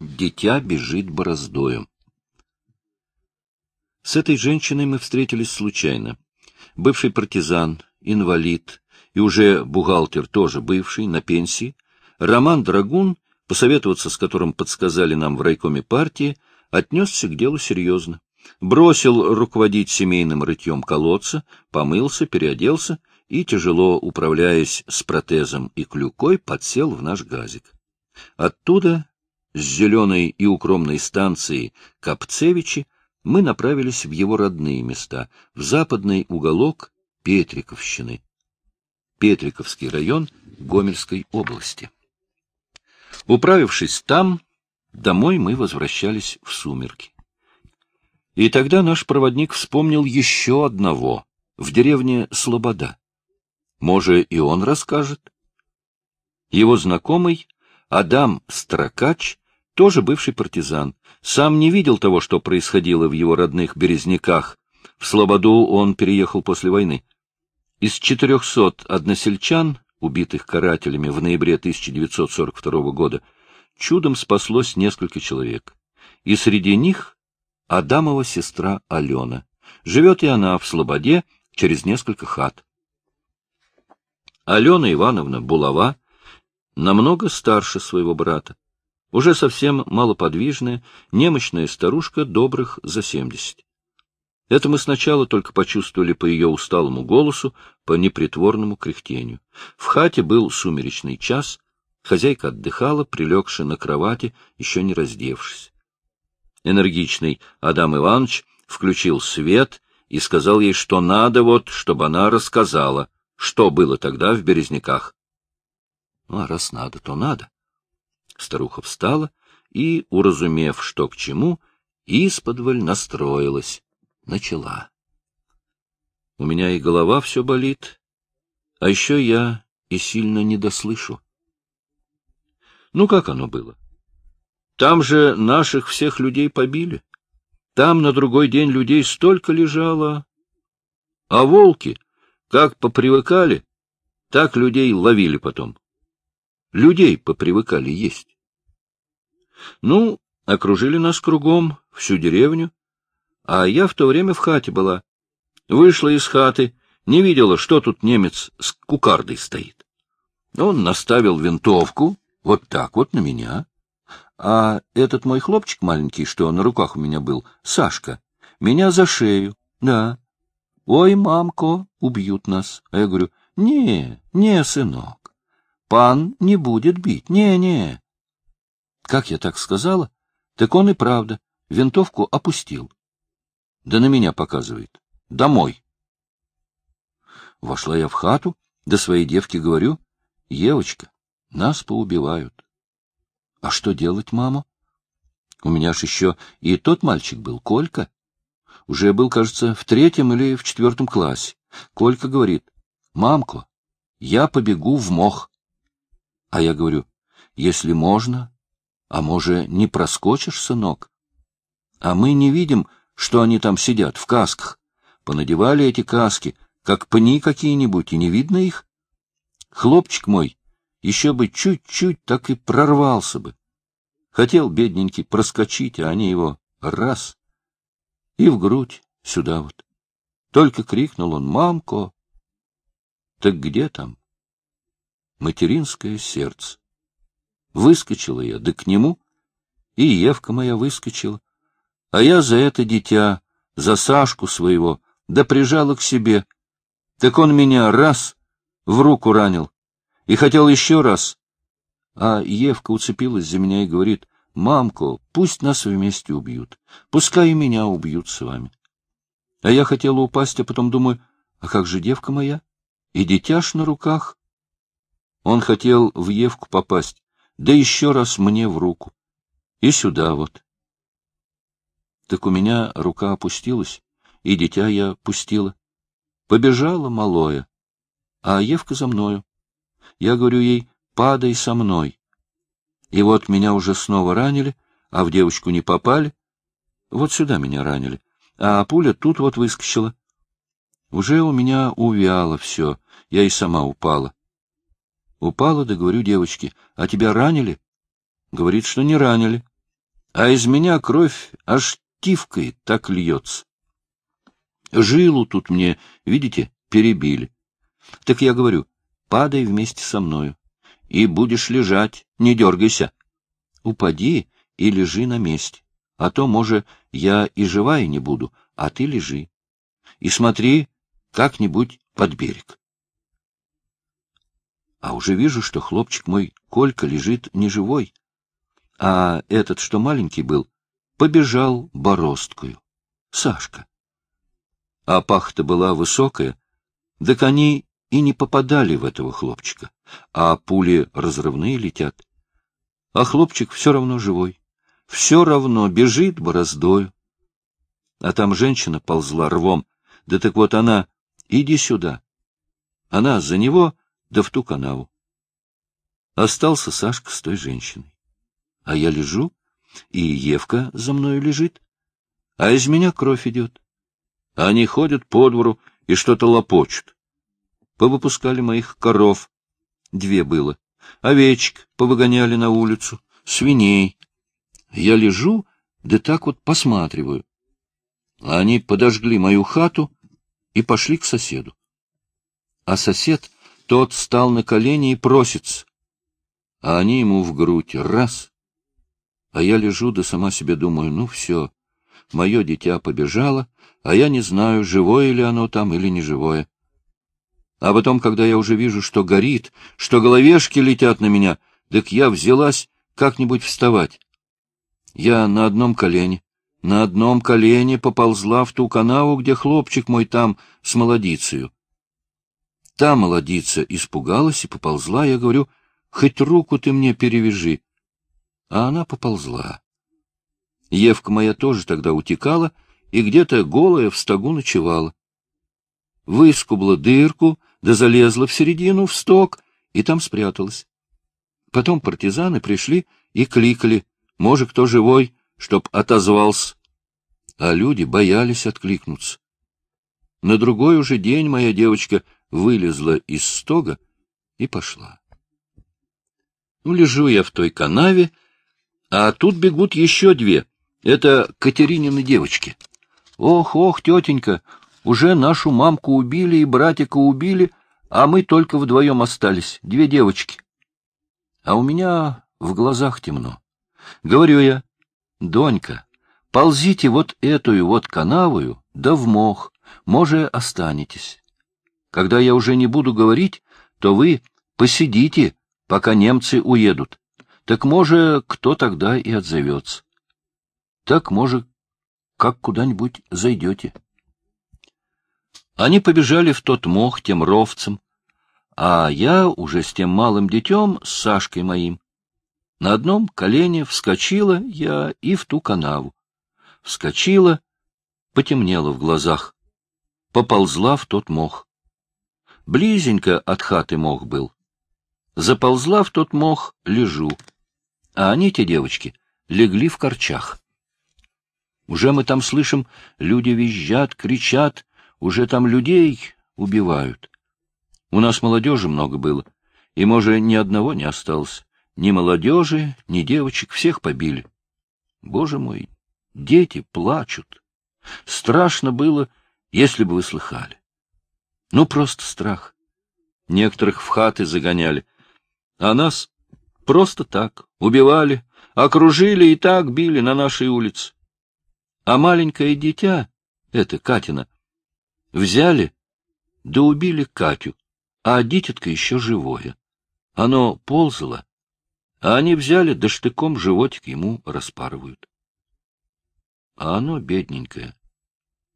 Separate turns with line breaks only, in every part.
Дитя бежит бороздою. С этой женщиной мы встретились случайно. Бывший партизан, инвалид и уже бухгалтер тоже бывший, на пенсии, Роман Драгун, посоветоваться с которым подсказали нам в райкоме партии, отнесся к делу серьезно. Бросил руководить семейным рытьем колодца, помылся, переоделся и, тяжело управляясь с протезом и клюкой, подсел в наш газик. Оттуда, с зеленой и укромной станции Капцевичи, мы направились в его родные места, в западный уголок Петриковщины. Петриковский район Гомельской области. Управившись там, домой мы возвращались в сумерки. И тогда наш проводник вспомнил еще одного, в деревне Слобода. Может, и он расскажет? Его знакомый Адам Строкач, тоже бывший партизан, сам не видел того, что происходило в его родных Березняках. В Слободу он переехал после войны. Из 400 односельчан, убитых карателями в ноябре 1942 года, чудом спаслось несколько человек. И среди них Адамова сестра Алена. Живет и она в Слободе через несколько хат. Алена Ивановна Булава намного старше своего брата уже совсем малоподвижная, немощная старушка добрых за семьдесят. Это мы сначала только почувствовали по ее усталому голосу, по непритворному кряхтению. В хате был сумеречный час, хозяйка отдыхала, прилегши на кровати, еще не раздевшись. Энергичный Адам Иванович включил свет и сказал ей, что надо вот, чтобы она рассказала, что было тогда в Березняках. Ну, а раз надо, то надо. Старуха встала и, уразумев, что к чему, исподволь настроилась, начала. У меня и голова все болит, а еще я и сильно недослышу. Ну, как оно было? Там же наших всех людей побили. Там на другой день людей столько лежало. А волки, как попривыкали, так людей ловили потом. Людей попривыкали есть. Ну, окружили нас кругом, всю деревню. А я в то время в хате была. Вышла из хаты, не видела, что тут немец с кукардой стоит. Он наставил винтовку вот так вот на меня. А этот мой хлопчик маленький, что на руках у меня был, Сашка, меня за шею, да. Ой, мамко, убьют нас. А я говорю, не, не, сынок. Пан не будет бить. Не-не. Как я так сказала? Так он и правда. Винтовку опустил. Да на меня показывает. Домой. Вошла я в хату, да своей девке говорю, Евочка, нас поубивают. А что делать, мама? У меня ж еще и тот мальчик был, Колька. Уже был, кажется, в третьем или в четвертом классе. Колька говорит, мамко, я побегу в мох. А я говорю, если можно, а може, не проскочишь, сынок? А мы не видим, что они там сидят, в касках. Понадевали эти каски, как пни какие-нибудь, и не видно их. Хлопчик мой, еще бы чуть-чуть, так и прорвался бы. Хотел, бедненький, проскочить, а они его раз — и в грудь сюда вот. Только крикнул он «Мамко!» Так где там? Материнское сердце. Выскочила я, да к нему, и Евка моя выскочила. А я за это дитя, за Сашку своего, да прижала к себе. Так он меня раз в руку ранил и хотел еще раз. А Евка уцепилась за меня и говорит, «Мамко, пусть нас вместе убьют, пускай и меня убьют с вами». А я хотела упасть, а потом думаю, а как же девка моя? И дитяш на руках. Он хотел в Евку попасть, да еще раз мне в руку. И сюда вот. Так у меня рука опустилась, и дитя я пустила. Побежала малое, а Евка за мною. Я говорю ей, падай со мной. И вот меня уже снова ранили, а в девочку не попали. Вот сюда меня ранили, а пуля тут вот выскочила. Уже у меня увяло все, я и сама упала. Упала, да говорю девочке, а тебя ранили? Говорит, что не ранили. а из меня кровь аж тивкой так льется. Жилу тут мне, видите, перебили. Так я говорю, падай вместе со мною, и будешь лежать, не дергайся. Упади и лежи на месте, а то, может, я и живая не буду, а ты лежи. И смотри как-нибудь под берег. А уже вижу, что хлопчик мой Колька лежит неживой, а этот, что маленький был, побежал бороздкою. Сашка. А пахта была высокая, так они и не попадали в этого хлопчика, а пули разрывные летят. А хлопчик все равно живой, все равно бежит бороздою. А там женщина ползла рвом, да так вот она, иди сюда. Она за него, да в ту канаву. Остался Сашка с той женщиной. А я лежу, и Евка за мною лежит, а из меня кровь идет. Они ходят по двору и что-то лопочут. Повыпускали моих коров. Две было. Овечек повыгоняли на улицу, свиней. Я лежу, да так вот посматриваю. Они подожгли мою хату и пошли к соседу. А сосед, тот стал на колени и просится. А они ему в грудь раз. А я лежу, да сама себе думаю, ну все, мое дитя побежало, а я не знаю, живое ли оно там или не живое. А потом, когда я уже вижу, что горит, что головешки летят на меня, так я взялась как-нибудь вставать. Я на одном колене, на одном колене поползла в ту канаву, где хлопчик мой там с молодицею. Та молодица испугалась и поползла, я говорю, хоть руку ты мне перевяжи. А она поползла. Евка моя тоже тогда утекала и где-то голая в стогу ночевала. Выскубла дырку, да залезла в середину, в сток, и там спряталась. Потом партизаны пришли и кликали, может, кто живой, чтоб отозвался. А люди боялись откликнуться. На другой уже день моя девочка вылезла из стога и пошла. Ну, лежу я в той канаве, а тут бегут еще две. Это Катеринины девочки. Ох, ох, тетенька, уже нашу мамку убили и братика убили, а мы только вдвоем остались, две девочки. А у меня в глазах темно. Говорю я, Донька, ползите вот эту вот канавую, да в мох, може, останетесь. Когда я уже не буду говорить, то вы посидите, пока немцы уедут. Так, може, кто тогда и отзовется. Так, може, как куда-нибудь зайдете. Они побежали в тот мох тем ровцем, а я уже с тем малым детем, с Сашкой моим. На одном колене вскочила я и в ту канаву. Вскочила, потемнело в глазах, поползла в тот мох. Близенько от хаты мох был. Заползла в тот мох, лежу. А они, те девочки, легли в корчах. Уже мы там слышим, люди визжат, кричат, уже там людей убивают. У нас молодежи много было, и, может, ни одного не осталось. Ни молодежи, ни девочек, всех побили. Боже мой, дети плачут. Страшно было, если бы вы слыхали. Ну, просто страх. Некоторых в хаты загоняли, а нас просто так убивали, окружили и так били на нашей улице. А маленькое дитя, это Катина, взяли да убили Катю, а дитятка еще живое. Оно ползало, а они взяли, да штыком животик ему распарывают. А оно, бедненькое,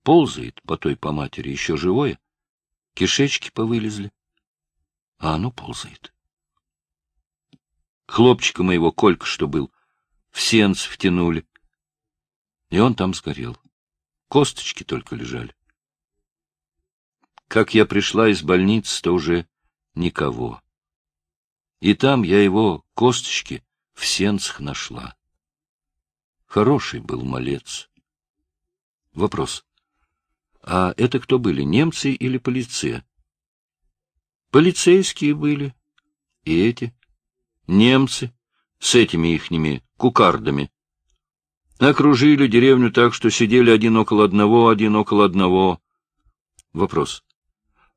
ползает по той по матери еще живое, кишечки повылезли, а оно ползает. Хлопчика моего, Колька что был, в сенц втянули, и он там сгорел. Косточки только лежали. Как я пришла из больницы, то уже никого. И там я его косточки в сенцах нашла. Хороший был малец. Вопрос. А это кто были, немцы или полиция? Полицейские были. И эти. Немцы. С этими ихними кукардами. Окружили деревню так, что сидели один около одного, один около одного. Вопрос.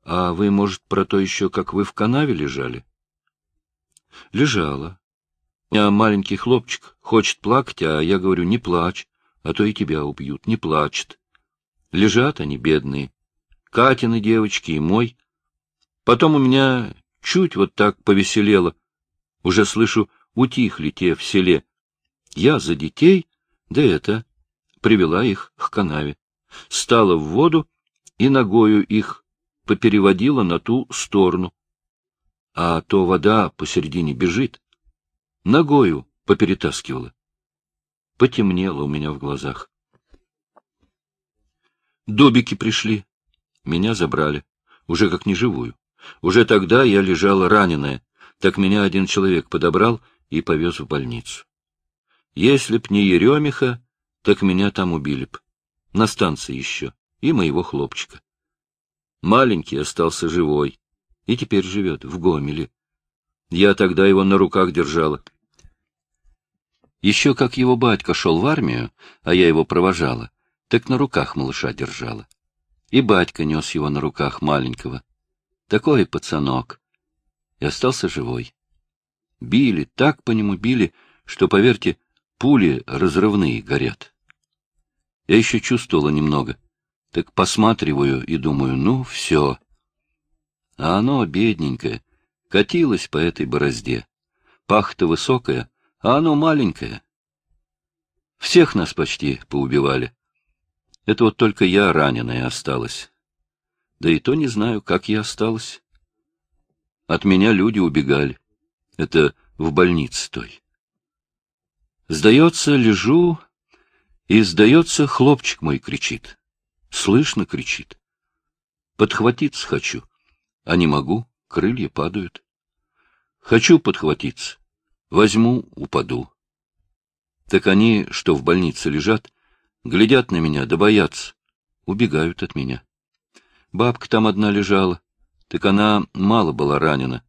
А вы, может, про то еще, как вы в канаве лежали? Лежала. А маленький хлопчик хочет плакать, а я говорю, не плачь, а то и тебя убьют, не плачет. Лежат они, бедные. Катины девочки и мой. Потом у меня чуть вот так повеселело. Уже слышу, утихли те в селе. Я за детей, да это, привела их к канаве. Стала в воду и ногою их попереводила на ту сторону. А то вода посередине бежит. Ногою поперетаскивала. Потемнело у меня в глазах. Добики пришли. Меня забрали. Уже как неживую. Уже тогда я лежала раненая. Так меня один человек подобрал и повез в больницу. Если б не Еремиха, так меня там убили б. На станции еще. И моего хлопчика. Маленький остался живой. И теперь живет в Гомеле. Я тогда его на руках держала. Еще как его батька шел в армию, а я его провожала, так на руках малыша держала. И батька нес его на руках маленького. Такой пацанок. И остался живой. Били, так по нему били, что, поверьте, пули разрывные горят. Я еще чувствовала немного. Так посматриваю и думаю, ну, все. А оно, бедненькое, катилось по этой борозде. Пахта высокая, а оно маленькое. Всех нас почти поубивали. Это вот только я раненая осталась. Да и то не знаю, как я осталась. От меня люди убегали. Это в больнице той. Сдается, лежу, и, сдается, хлопчик мой кричит. Слышно кричит. Подхватиться хочу, а не могу, крылья падают. Хочу подхватиться, возьму, упаду. Так они, что в больнице лежат, глядят на меня да боятся, убегают от меня. Бабка там одна лежала, так она мало была ранена.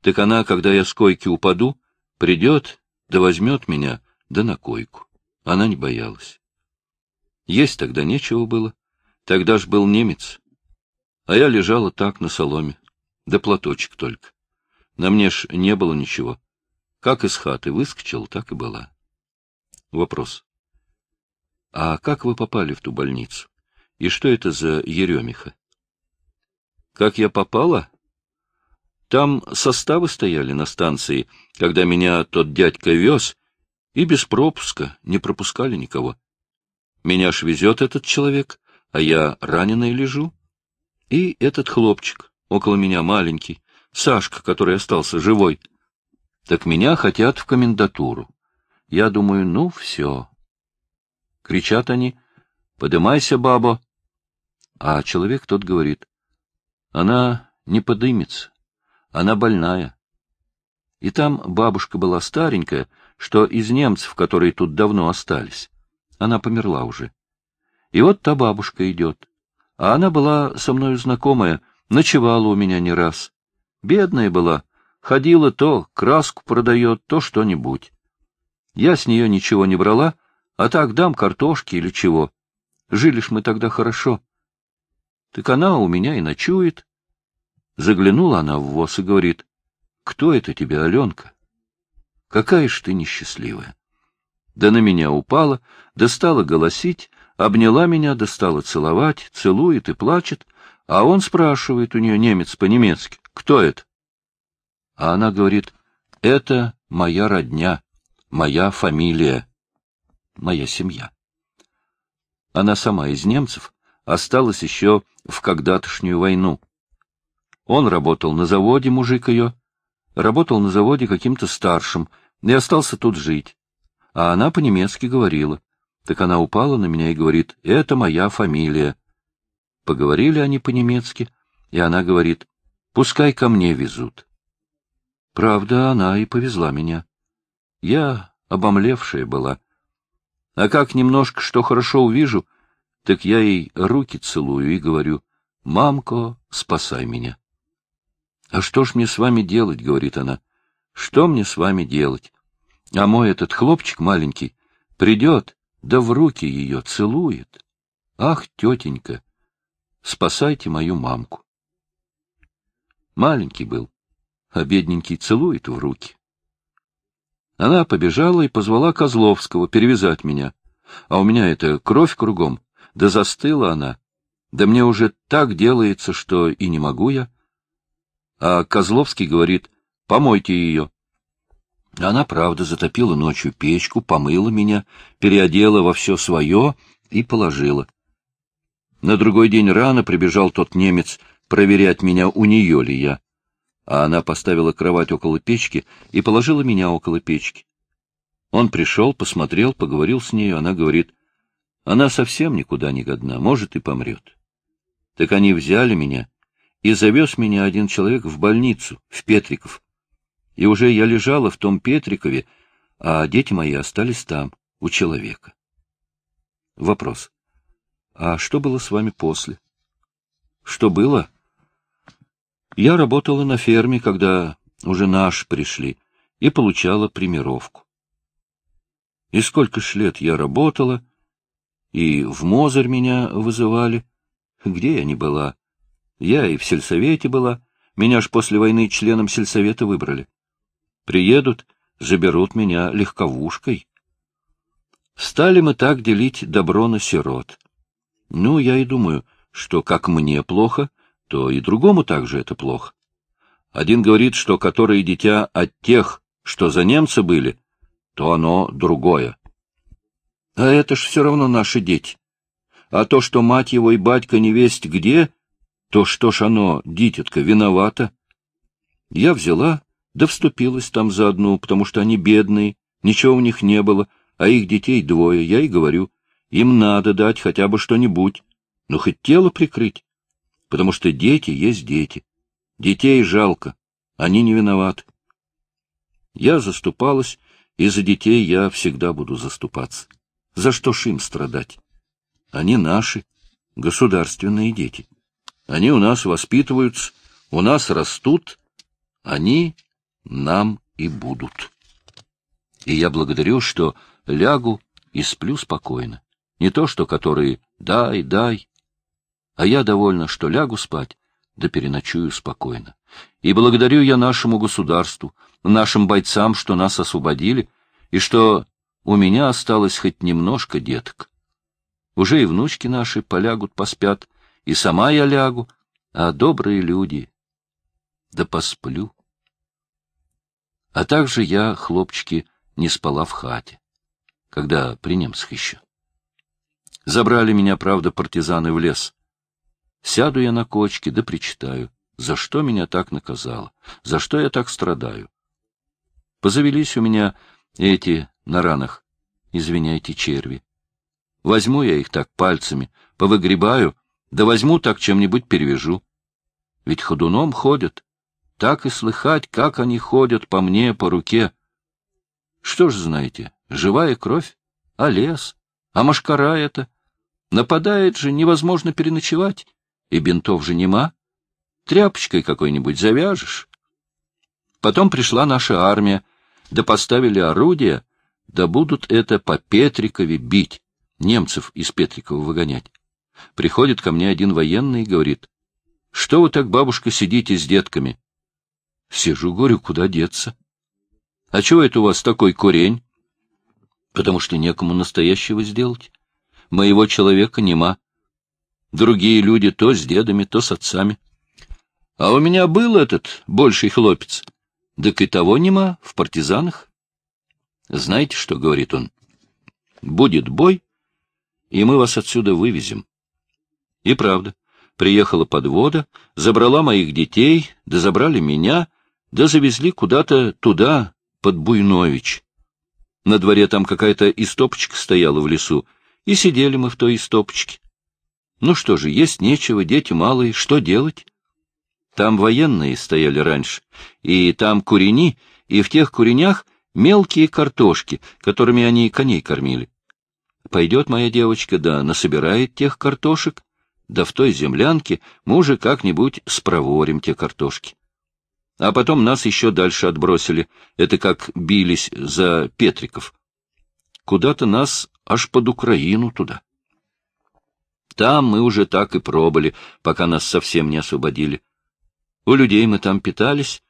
Так она, когда я с койки упаду, придет да возьмет меня да на койку. Она не боялась. Есть тогда нечего было. Тогда ж был немец. А я лежала так на соломе. Да платочек только. На мне ж не было ничего. Как из хаты выскочил, так и была. Вопрос. А как вы попали в ту больницу? И что это за Еремиха? Как я попала? Там составы стояли на станции, когда меня тот дядька вез, и без пропуска не пропускали никого. Меня ж везет этот человек, а я раненый лежу. И этот хлопчик, около меня маленький, Сашка, который остался живой. Так меня хотят в комендатуру. Я думаю, ну, все. Кричат они, подымайся, баба. А человек тот говорит, она не подымется, она больная. И там бабушка была старенькая, что из немцев, которые тут давно остались. Она померла уже. И вот та бабушка идет. А она была со мною знакомая, ночевала у меня не раз. Бедная была, ходила то краску продает, то что-нибудь. Я с нее ничего не брала, а так дам картошки или чего. Жили ж мы тогда хорошо. Так она у меня и ночует. Заглянула она в воз и говорит, кто это тебе, Аленка? Какая ж ты несчастливая. Да на меня упала, да стала голосить, обняла меня, да стала целовать, целует и плачет, а он спрашивает у нее немец по-немецки, кто это? А она говорит, это моя родня, моя фамилия, моя семья. Она сама из немцев, осталась еще в когда-тошнюю войну. Он работал на заводе, мужик ее, работал на заводе каким-то старшим и остался тут жить. А она по-немецки говорила. Так она упала на меня и говорит, это моя фамилия. Поговорили они по-немецки, и она говорит, пускай ко мне везут. Правда, она и повезла меня. Я обомлевшая была. А как немножко что хорошо увижу, так я ей руки целую и говорю, «Мамко, спасай меня». «А что ж мне с вами делать?» — говорит она. «Что мне с вами делать? А мой этот хлопчик маленький придет, да в руки ее целует. Ах, тетенька, спасайте мою мамку. Маленький был, а бедненький целует в руки. Она побежала и позвала Козловского перевязать меня. А у меня это кровь кругом, да застыла она. Да мне уже так делается, что и не могу я. А Козловский говорит, помойте ее. Она, правда, затопила ночью печку, помыла меня, переодела во все свое и положила. На другой день рано прибежал тот немец проверять меня, у нее ли я. А она поставила кровать около печки и положила меня около печки. Он пришел, посмотрел, поговорил с нею, она говорит, она совсем никуда не годна, может и помрет. Так они взяли меня, и завез меня один человек в больницу, в Петриков. И уже я лежала в том Петрикове, а дети мои остались там, у человека. Вопрос. А что было с вами после? Что было? Я работала на ферме, когда уже наши пришли, и получала примировку. И сколько ж лет я работала, и в Мозырь меня вызывали. Где я не была? Я и в сельсовете была. Меня ж после войны членом сельсовета выбрали. Приедут, заберут меня легковушкой. Стали мы так делить добро на сирот. Ну, я и думаю, что как мне плохо, то и другому также это плохо. Один говорит, что которые дитя от тех, что за немцы были, то оно другое. А это ж все равно наши дети. А то, что мать его и батька не весть где, то что ж оно, дитятка, виновата? Я взяла, да вступилась там за одну, потому что они бедные, ничего у них не было, а их детей двое, я и говорю, им надо дать хотя бы что-нибудь, ну хоть тело прикрыть, потому что дети есть дети. Детей жалко, они не виноваты. Я заступалась, и за детей я всегда буду заступаться. За что ж им страдать? Они наши, государственные дети. Они у нас воспитываются, у нас растут, они нам и будут. И я благодарю, что лягу и сплю спокойно. Не то, что которые «дай, дай», а я довольна, что лягу спать, да переночую спокойно. И благодарю я нашему государству, нашим бойцам, что нас освободили, и что у меня осталось хоть немножко деток. Уже и внучки наши полягут, поспят, и сама я лягу, а добрые люди, да посплю. А также я, хлопчики, не спала в хате, когда при немцах еще. Забрали меня, правда, партизаны в лес. Сяду я на кочке, да причитаю, за что меня так наказало, за что я так страдаю. Позавелись у меня эти на ранах, извиняйте, черви. Возьму я их так пальцами, повыгребаю, да возьму так чем-нибудь перевяжу. Ведь ходуном ходят. Так и слыхать, как они ходят по мне, по руке. Что ж знаете, живая кровь, а лес, а машкара это. Нападает же, невозможно переночевать, и бинтов же нема. Тряпочкой какой-нибудь завяжешь. Потом пришла наша армия, да поставили орудия, да будут это по Петрикове бить немцев из Петрикова выгонять. Приходит ко мне один военный и говорит, «Что вы так, бабушка, сидите с детками?» Сижу, говорю, куда деться? «А чего это у вас такой курень?» «Потому что некому настоящего сделать. Моего человека нема. Другие люди то с дедами, то с отцами. А у меня был этот больший хлопец. Так и того нема в партизанах. Знаете, что говорит он? Будет бой, и мы вас отсюда вывезем. И правда, приехала подвода, забрала моих детей, да забрали меня, да завезли куда-то туда, под Буйнович. На дворе там какая-то истопочка стояла в лесу, и сидели мы в той истопочке. Ну что же, есть нечего, дети малые, что делать? Там военные стояли раньше, и там курени, и в тех куренях мелкие картошки, которыми они коней кормили. Пойдет моя девочка, да насобирает тех картошек, да в той землянке мы уже как-нибудь спроворим те картошки. А потом нас еще дальше отбросили, это как бились за Петриков. куда-то нас аж под Украину туда. Там мы уже так и пробыли, пока нас совсем не освободили. У людей мы там питались,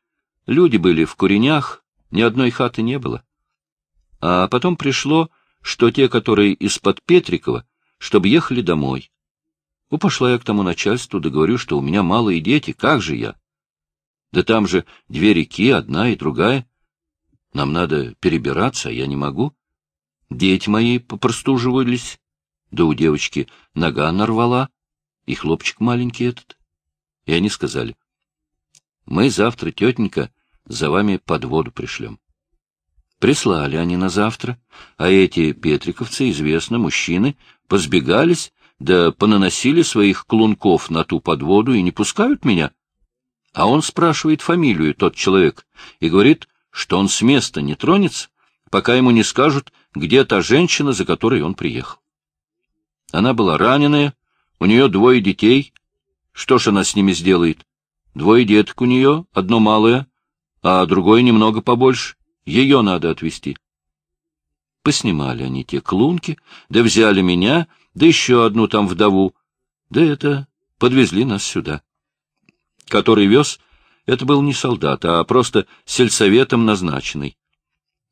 люди были в куренях, ни одной хаты не было. А потом пришло, что те, которые из-под Петрикова, чтобы ехали домой. Ну, пошла я к тому начальству, да говорю, что у меня малые дети, как же я? Да там же две реки, одна и другая. Нам надо перебираться, а я не могу. Дети мои попростуживались, да у девочки нога нарвала, и хлопчик маленький этот. И они сказали, мы завтра, тетенька, за вами под воду пришлем. Прислали они на завтра, а эти петриковцы, известно, мужчины, позбегались, да понаносили своих клунков на ту подводу и не пускают меня. А он спрашивает фамилию, тот человек, и говорит, что он с места не тронется, пока ему не скажут, где та женщина, за которой он приехал. Она была раненая, у нее двое детей. Что ж она с ними сделает? Двое деток у нее, одно малое, а другое немного побольше. Ее надо отвезти. Поснимали они те клунки, да взяли меня, да еще одну там вдову, да это подвезли нас сюда. Который вез, это был не солдат, а просто сельсоветом назначенный.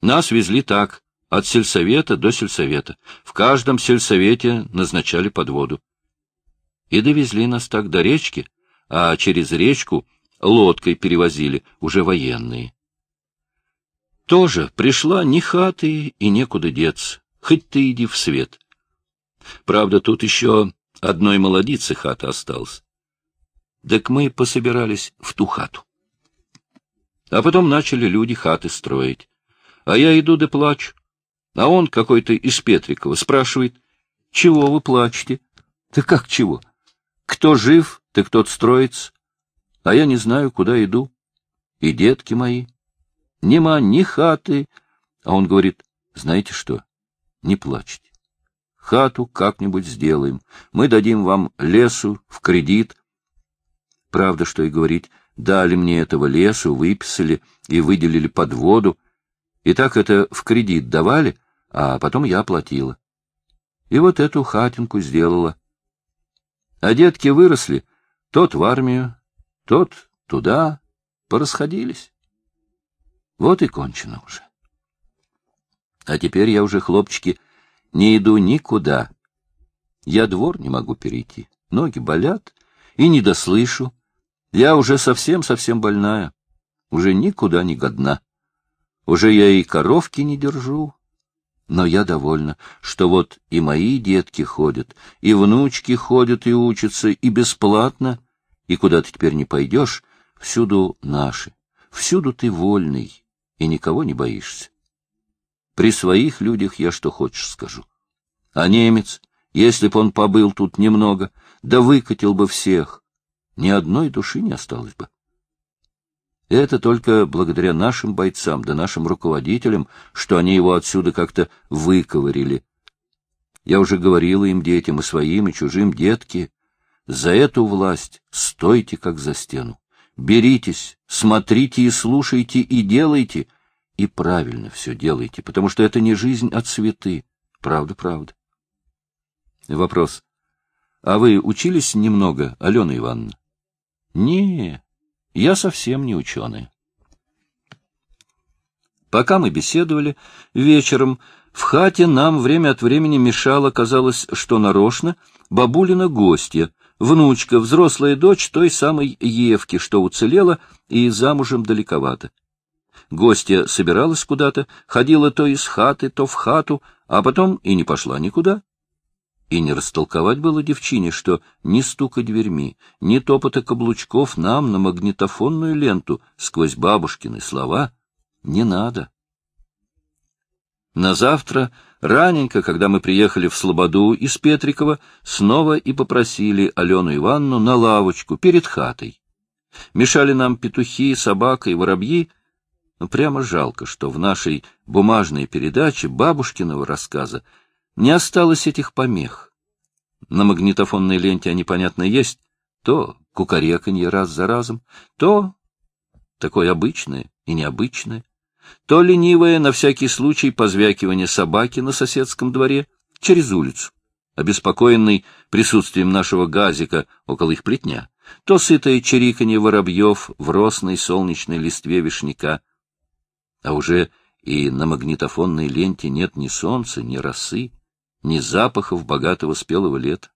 Нас везли так, от сельсовета до сельсовета. В каждом сельсовете назначали подводу. И довезли нас так до речки, а через речку лодкой перевозили, уже военные. Тоже пришла ни хаты и некуда деться, хоть ты иди в свет. Правда, тут еще одной молодицы хата осталась. Так мы пособирались в ту хату. А потом начали люди хаты строить. А я иду да плачу. А он какой-то из Петрикова спрашивает, чего вы плачете? Да как чего? Кто жив, так тот строится. А я не знаю, куда иду. И детки мои, Нема ни хаты. А он говорит, знаете что, не плачьте. Хату как-нибудь сделаем. Мы дадим вам лесу в кредит. Правда, что и говорить, дали мне этого лесу, выписали и выделили под воду. И так это в кредит давали, а потом я оплатила. И вот эту хатинку сделала. А детки выросли, тот в армию, тот туда, порасходились. Вот и кончено уже. А теперь я уже, хлопчики, не иду никуда. Я двор не могу перейти, ноги болят и не дослышу. Я уже совсем-совсем больная, уже никуда не годна. Уже я и коровки не держу, но я довольна, что вот и мои детки ходят, и внучки ходят и учатся, и бесплатно, и куда ты теперь не пойдешь, всюду наши, всюду ты вольный и никого не боишься. При своих людях я что хочешь скажу. А немец, если б он побыл тут немного, да выкатил бы всех, ни одной души не осталось бы. Это только благодаря нашим бойцам да нашим руководителям, что они его отсюда как-то выковырили. Я уже говорила им, детям, и своим, и чужим, детки, за эту власть стойте, как за стену. Беритесь, смотрите и слушайте и делайте, и правильно все делайте, потому что это не жизнь, а цветы. Правда, правда. Вопрос. А вы учились немного, Алена Ивановна? Не, я совсем не ученая. Пока мы беседовали, вечером в хате нам время от времени мешало, казалось, что нарочно, бабулина гостья, внучка, взрослая дочь той самой Евки, что уцелела и замужем далековато. Гостья собиралась куда-то, ходила то из хаты, то в хату, а потом и не пошла никуда. И не растолковать было девчине, что ни стука дверьми, ни топота каблучков нам на магнитофонную ленту сквозь бабушкины слова не надо. На завтра, раненько, когда мы приехали в Слободу из Петрикова, снова и попросили Алену Ивановну на лавочку перед хатой. Мешали нам петухи, собака и воробьи, но прямо жалко, что в нашей бумажной передаче бабушкиного рассказа не осталось этих помех. На магнитофонной ленте они, понятно, есть, то кукареканье раз за разом, то такое обычное и необычное, то ленивое на всякий случай позвякивание собаки на соседском дворе через улицу, обеспокоенный присутствием нашего газика около их плетня, то сытое чириканье воробьев в росной солнечной листве вишняка. А уже и на магнитофонной ленте нет ни солнца, ни росы, ни запахов богатого спелого лета.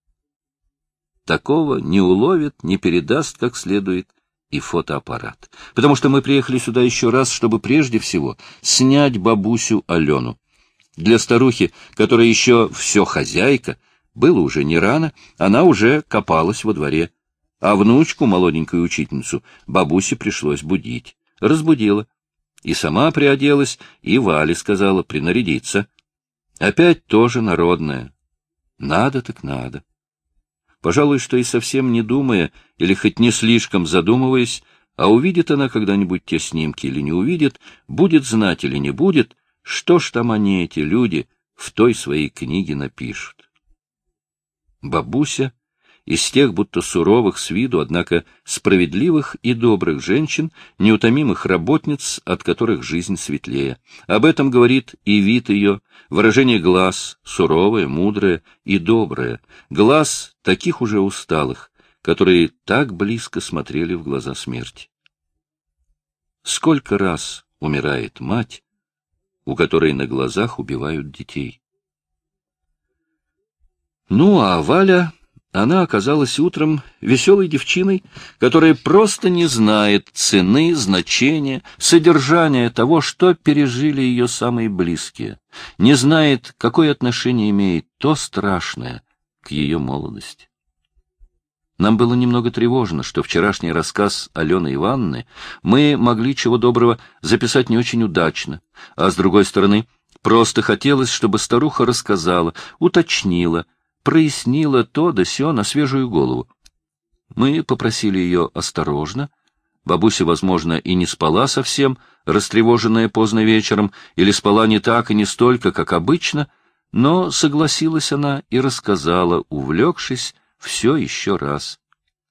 Такого не уловит, не передаст как следует и фотоаппарат. Потому что мы приехали сюда еще раз, чтобы прежде всего снять бабусю Алену. Для старухи, которая еще все хозяйка, было уже не рано, она уже копалась во дворе. А внучку, молоденькую учительницу, бабусе пришлось будить. Разбудила. И сама приоделась, и Вале сказала принарядиться. Опять тоже народная. Надо так надо. Пожалуй, что и совсем не думая, или хоть не слишком задумываясь, а увидит она когда-нибудь те снимки или не увидит, будет знать или не будет, что ж там они, эти люди, в той своей книге напишут. Бабуся из тех будто суровых с виду, однако справедливых и добрых женщин, неутомимых работниц, от которых жизнь светлее. Об этом говорит и вид ее, выражение глаз, суровое, мудрое и доброе, глаз таких уже усталых, которые так близко смотрели в глаза смерти. Сколько раз умирает мать, у которой на глазах убивают детей. Ну, а Валя она оказалась утром веселой девчиной, которая просто не знает цены, значения, содержания того, что пережили ее самые близкие, не знает, какое отношение имеет то страшное к ее молодости. Нам было немного тревожно, что вчерашний рассказ Алены Ивановны мы могли чего доброго записать не очень удачно, а с другой стороны, просто хотелось, чтобы старуха рассказала, уточнила, прояснила то да сё на свежую голову. Мы попросили ее осторожно. Бабуся, возможно, и не спала совсем, растревоженная поздно вечером, или спала не так и не столько, как обычно, но согласилась она и рассказала, увлекшись, все еще раз.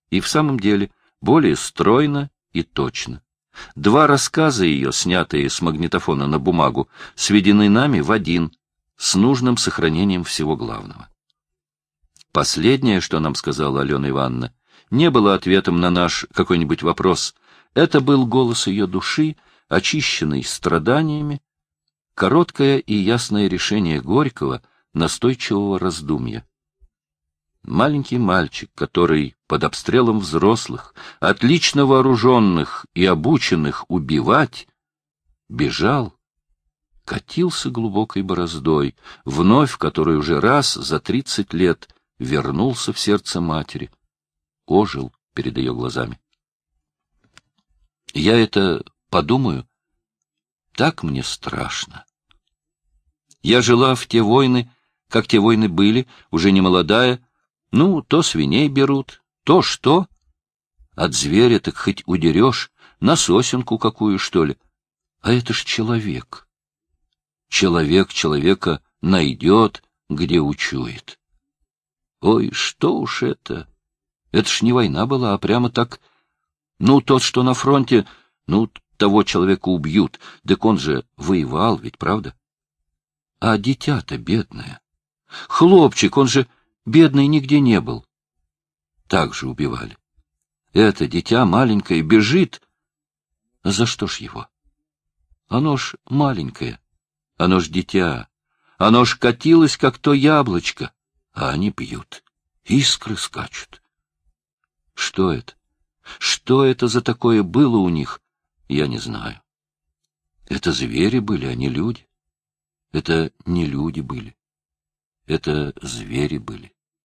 И в самом деле более стройно и точно. Два рассказа ее, снятые с магнитофона на бумагу, сведены нами в один, с нужным сохранением всего главного. Последнее, что нам сказала Алена Ивановна, не было ответом на наш какой-нибудь вопрос. Это был голос ее души, очищенный страданиями, короткое и ясное решение Горького, настойчивого раздумья. Маленький мальчик, который под обстрелом взрослых, отлично вооруженных и обученных убивать, бежал, катился глубокой бороздой, вновь, который уже раз за тридцать лет вернулся в сердце матери, ожил перед ее глазами. Я это подумаю, так мне страшно. Я жила в те войны, как те войны были, уже не молодая, ну, то свиней берут, то что. От зверя так хоть удерешь, на сосенку какую, что ли. А это ж человек. Человек человека найдет, где учует. Ой, что уж это! Это ж не война была, а прямо так... Ну, тот, что на фронте, ну, того человека убьют, так он же воевал ведь, правда? А дитя-то бедное. Хлопчик, он же бедный нигде не был. Так же убивали. Это дитя маленькое бежит. А за что ж его? Оно ж маленькое, оно ж дитя, оно ж катилось, как то яблочко а они бьют. Искры скачут. Что это? Что это за такое было у них, я не знаю. Это звери были, а не люди. Это не люди были. Это звери были.